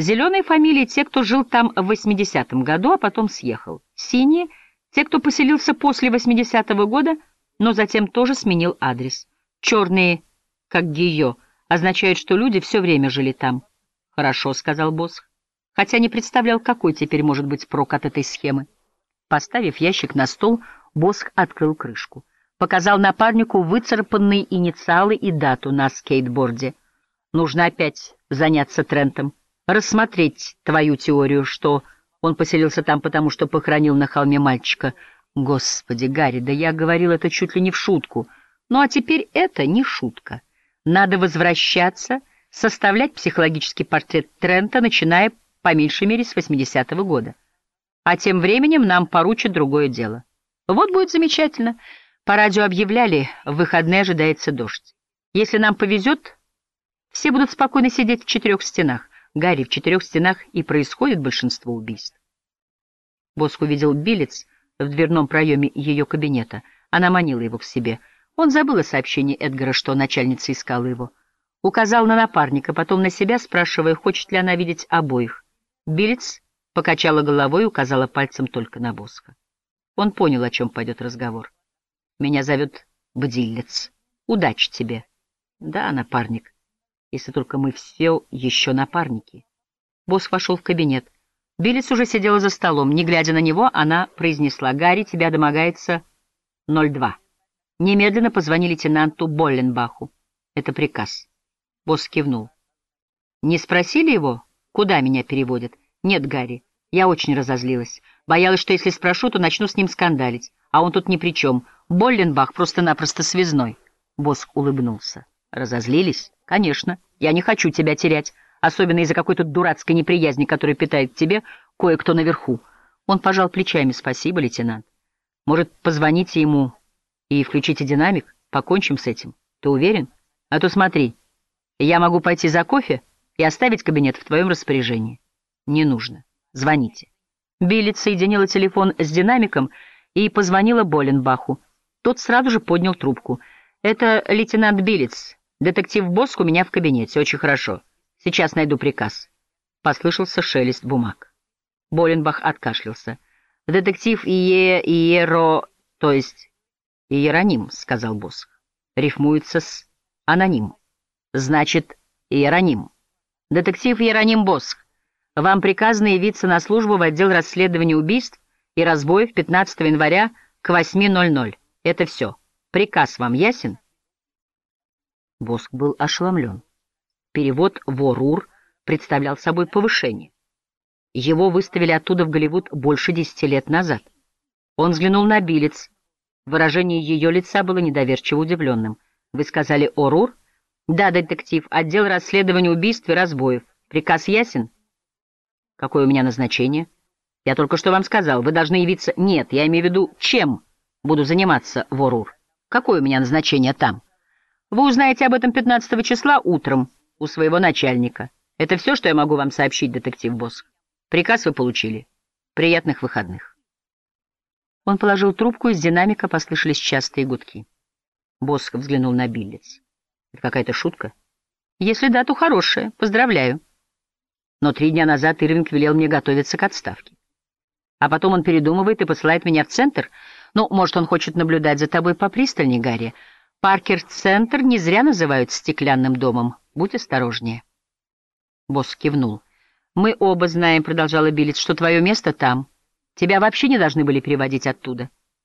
Зеленые фамилии — те, кто жил там в 80-м году, а потом съехал. Синие — те, кто поселился после 80-го года, но затем тоже сменил адрес. Черные, как Гио, означают, что люди все время жили там. «Хорошо», — сказал босс, хотя не представлял, какой теперь может быть прок от этой схемы. Поставив ящик на стол, Босх открыл крышку. Показал напарнику выцарапанные инициалы и дату на скейтборде. Нужно опять заняться Трентом, рассмотреть твою теорию, что он поселился там потому, что похоронил на холме мальчика. Господи, Гарри, да я говорил это чуть ли не в шутку. Ну а теперь это не шутка. Надо возвращаться, составлять психологический портрет Трента, начиная по меньшей мере с 80-го года. А тем временем нам поручат другое дело. Вот будет замечательно. По радио объявляли, в выходные ожидается дождь. Если нам повезет, все будут спокойно сидеть в четырех стенах. Гарри, в четырех стенах и происходит большинство убийств. Боск увидел билец в дверном проеме ее кабинета. Она манила его к себе. Он забыл о сообщении Эдгара, что начальница искала его. Указал на напарника, потом на себя, спрашивая, хочет ли она видеть обоих. Билец покачала головой и указала пальцем только на Боска. Он понял, о чем пойдет разговор. «Меня зовет Бдиллец. Удачи тебе». «Да, напарник, если только мы все еще напарники». Босс вошел в кабинет. Биллец уже сидела за столом. Не глядя на него, она произнесла, «Гарри, тебя домогается 02. Немедленно позвони лейтенанту Болленбаху. Это приказ». Босс кивнул. «Не спросили его, куда меня переводят?» «Нет, Гарри, я очень разозлилась. Боялась, что если спрошу, то начну с ним скандалить. А он тут ни при чем. Болленбах просто-напросто связной». Босс улыбнулся. «Разозлились? Конечно. Я не хочу тебя терять, особенно из-за какой-то дурацкой неприязни, которую питает тебе кое-кто наверху». Он пожал плечами. «Спасибо, лейтенант. Может, позвоните ему и включите динамик? Покончим с этим. Ты уверен? А то смотри, я могу пойти за кофе и оставить кабинет в твоем распоряжении». Не нужно. Звоните. Биллет соединила телефон с динамиком и позвонила Боленбаху. Тот сразу же поднял трубку. «Это лейтенант Биллиц. Детектив Боск у меня в кабинете. Очень хорошо. Сейчас найду приказ». Послышался шелест бумаг. Боленбах откашлялся. «Детектив Ие... Иеро... то есть Иероним», — сказал Боск. «Рифмуется с аноним. Значит, Иероним. Детектив Иероним Боск. Вам приказано явиться на службу в отдел расследования убийств и разбоев 15 января к 8.00. Это все. Приказ вам ясен?» Боск был ошеломлен. Перевод в Орур представлял собой повышение. Его выставили оттуда в Голливуд больше десяти лет назад. Он взглянул на Билец. Выражение ее лица было недоверчиво удивленным. «Вы сказали Орур?» «Да, детектив. Отдел расследования убийств и разбоев. Приказ ясен?» Какое у меня назначение? Я только что вам сказал, вы должны явиться... Нет, я имею в виду, чем буду заниматься в Орур. Какое у меня назначение там? Вы узнаете об этом 15 числа утром у своего начальника. Это все, что я могу вам сообщить, детектив Босс. Приказ вы получили. Приятных выходных. Он положил трубку, из динамика послышались частые гудки. Босх взглянул на Биллиц. Это какая-то шутка? Если да, то хорошая. Поздравляю. Но три дня назад Ирвинг велел мне готовиться к отставке. А потом он передумывает и посылает меня в центр. Ну, может, он хочет наблюдать за тобой попристальнее, Гарри. Паркер-центр не зря называют стеклянным домом. Будь осторожнее. Босс кивнул. «Мы оба знаем, — продолжала Биллиц, — что твое место там. Тебя вообще не должны были переводить оттуда.